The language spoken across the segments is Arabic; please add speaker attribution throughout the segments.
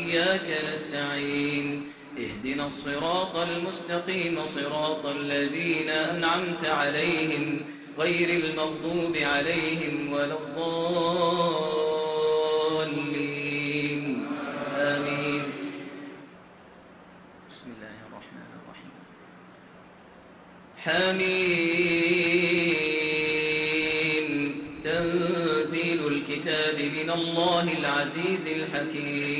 Speaker 1: وإياك نستعين اهدنا الصراط المستقيم صراط الذين أنعمت عليهم غير المغضوب عليهم ولا الضالين آمين بسم الله الرحمن الرحيم حميم تنزيل الكتاب من الله العزيز الحكيم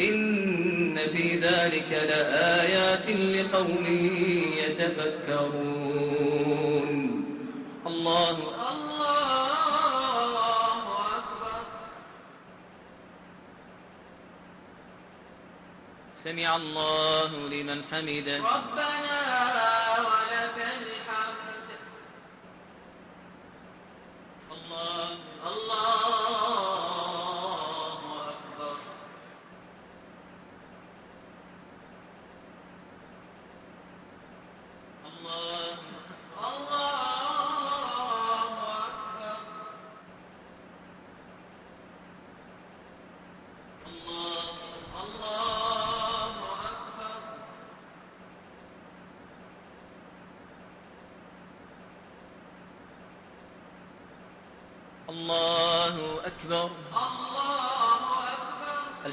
Speaker 1: إن في ذلك لآيات لقوم يتفكرون الله الله أكبر سمع الله لمن حمده
Speaker 2: ربنا ولك الحمد
Speaker 1: الله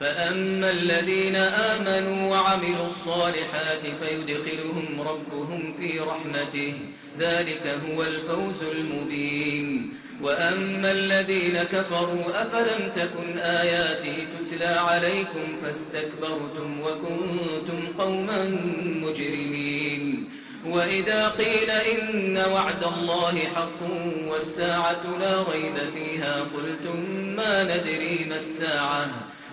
Speaker 1: فأما الذين آمنوا وعملوا الصالحات فيدخلهم ربهم في رحمته ذلك هو الفوز المبين وأما الذين كفروا أفلم تكن آياتي تتلى عليكم فاستكبرتم وكنتم قوما مجرمين وإذا قيل إن وعد الله حق والساعة لا ريب فيها قلتم ما ندري ما الساعة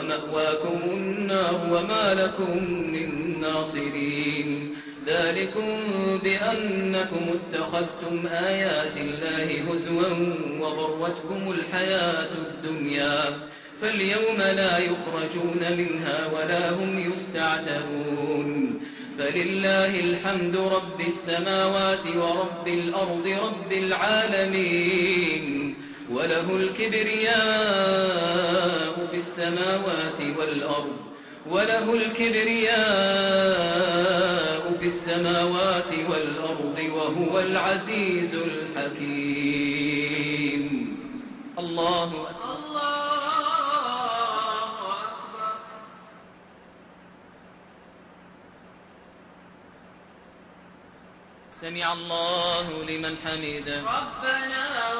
Speaker 1: ومأواكم النار وما لكم من ناصرين ذلكم بأنكم اتخذتم آيات الله هزوا وغرتكم الحياة الدنيا فاليوم لا يخرجون منها ولا هم يستعتبون فلله الحمد رب السماوات ورب الأرض رب العالمين وله الكبرياء في السماوات والأرض وله الكبرياء في السماوات والأرض وهو العزيز الحكيم الله أكبر سمع الله لمن حمده ربنا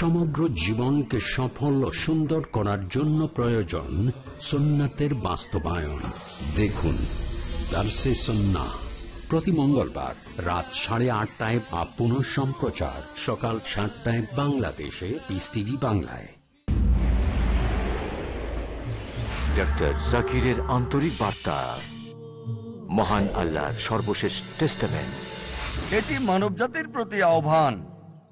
Speaker 3: সমগ্র জীবনকে সফল ও সুন্দর করার জন্য প্রয়োজন সুন্নাতের বাস্তবায়ন দেখুন দার্সে সন্না প্রতি মঙ্গলবার রাত সাড়ে আটটায় বা পুনঃ সম্প্রচার সকাল সাতটায় বাংলাদেশে পিস টিভি বাংলায় ডক্টর জাকিরের আন্তরিক বার্তা মহান আল্লাহর সর্বশেষ টেস্টামেন্ট এটি মানবজাতির প্রতি আহ্বান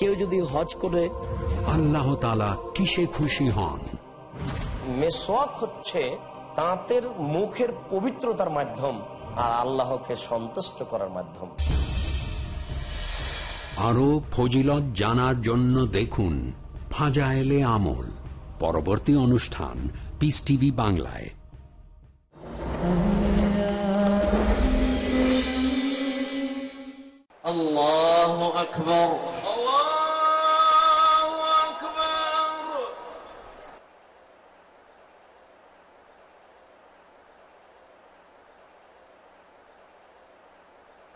Speaker 3: কেউ যদি হজ করে আল্লাহ তালা কিসে খুশি হন মেসওয়াক হচ্ছে তাঁতের মুখের পবিত্রতার
Speaker 2: মাধ্যম আর আল্লাহকে সন্তুষ্ট করার মাধ্যম
Speaker 3: আরো ফজিলত জানার জন্য দেখুন ফাজাইলে আমল পরবর্তী অনুষ্ঠান পিস টিভি বাংলায়
Speaker 2: আল্লাহ আকবর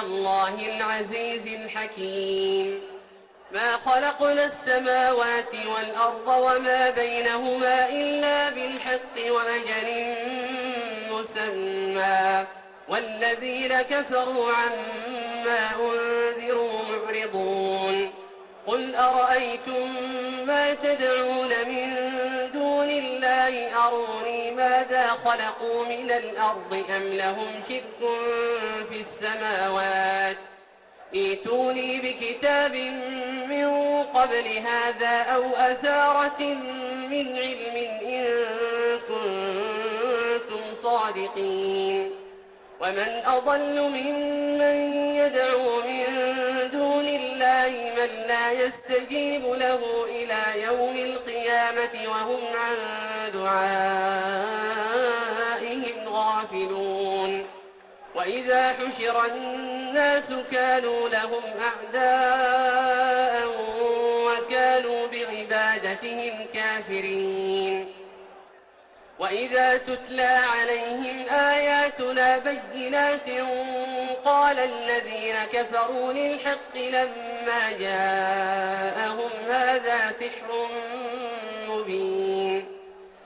Speaker 2: الله العزيز الحكيم ما خلقنا السماوات والأرض وما بينهما إلا بالحق وأجل مسمى والذين كفروا عما أنذروا معرضون قل أرأيتم ما تدعون من أي أروني ماذا خلقوا من الأرض أم لهم شرك في السماوات ايتوني بكتاب من قبل هذا أو أثارة من علم إن كنتم صادقين ومن أضل ممن يدعو من دون الله من لا يستجيب له إلى يوم القيامة وهم عن دعائهم غافلون وإذا حشر الناس كانوا لهم أعداء وكانوا بعبادتهم كافرين وإذا تتلى عليهم آياتنا بينات قال الذين كفروا للحق لما جاءهم هذا سحر مبين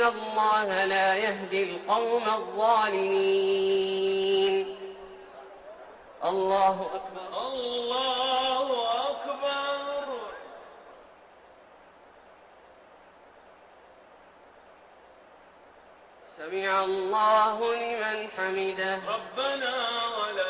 Speaker 2: إن الله لا يهدي القوم الظالمين
Speaker 1: الله أكبر الله أكبر
Speaker 2: سمع الله لمن حمده ربنا ولا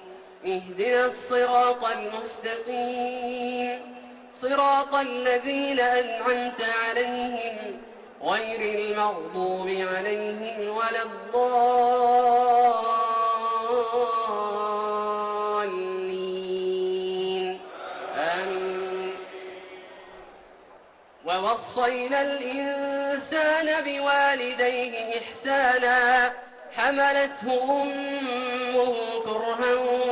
Speaker 2: اهدنا الصراط المستقيم صراط الذين أنعمت عليهم غير المغضوب عليهم ولا الضالين آمين ووصينا الإنسان بوالديه إحسانا حملته أمه كرها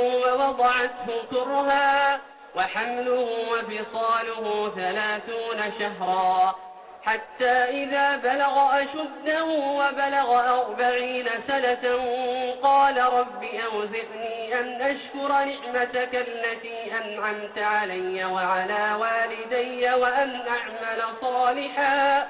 Speaker 2: وضعته كرها وحمله وفصاله ثلاثون شهرا حتى إذا بلغ أشده وبلغ أربعين سنة قال رب أوزئني أن أشكر نعمتك التي أنعمت علي وعلى والدي وأن أعمل صالحاً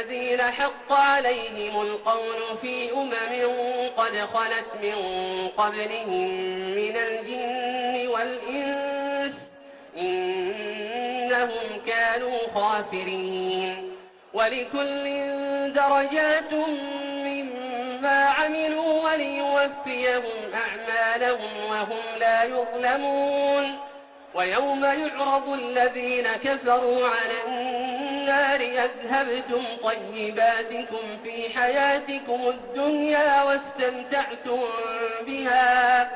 Speaker 2: الذين حق عليهم القول في أمم قد خلت من قبلهم من الجن والإنس إنهم كانوا خاسرين ولكل درجات مما عملوا وليوفيهم أعمالهم وهم لا يظلمون ويوم يعرض الذين كفروا على النار النار أذهبتم طيباتكم في حياتكم الدنيا واستمتعتم بها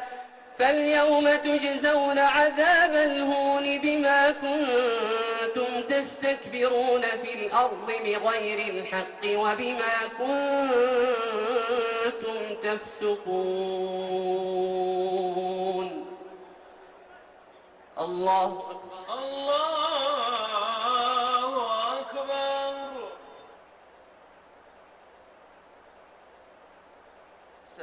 Speaker 2: فاليوم تجزون عذاب الهون بما كنتم تستكبرون في الأرض بغير الحق وبما كنتم تفسقون الله
Speaker 1: أكبر الله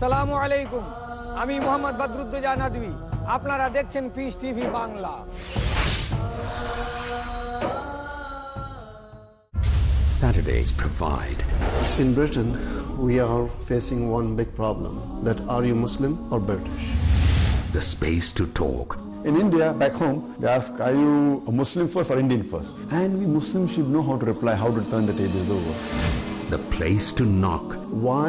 Speaker 3: আসসালামু আলাইকুম আমি মোহাম্মদ বদরুদ্দোজা নদী আপনারা দেখছেন peace TV Bangla Saturdays provide. In Britain, we are facing one big problem. That are you Muslim or British? The space to talk. In India, back home, they ask, are you a Muslim first or Indian first? And we Muslims should know how to reply, how to turn the tables over. The place to knock. Why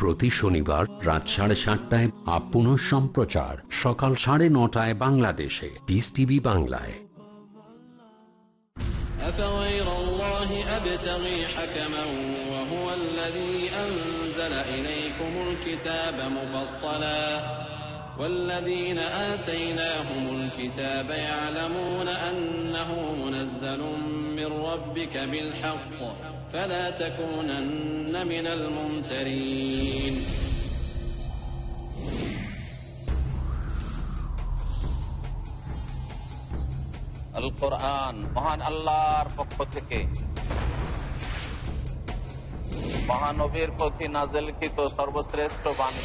Speaker 3: প্রতি শনিবার রাত সাড়ে সাতটায় আপন সম্প্রচার সকাল সাড়ে নটায় বাংলাদেশে পিস টিভি বাংলায়
Speaker 2: والذين آتيناهم الكتاب يعلمون أنه منزل من ربك بالحق فلا تكونن من الممترين
Speaker 1: القرآن مهان الله رفق فقطك মহানবীর প্রতি নাজেলকৃত সর্বশ্রেষ্ঠ বাণী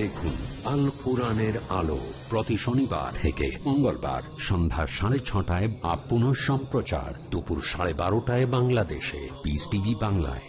Speaker 3: দেখুন আল কোরআনের আলো প্রতি শনিবার থেকে মঙ্গলবার সন্ধ্যা সাড়ে ছটায় বা পুনঃ সম্প্রচার দুপুর সাড়ে বারোটায় বাংলাদেশে পিস টিভি বাংলায়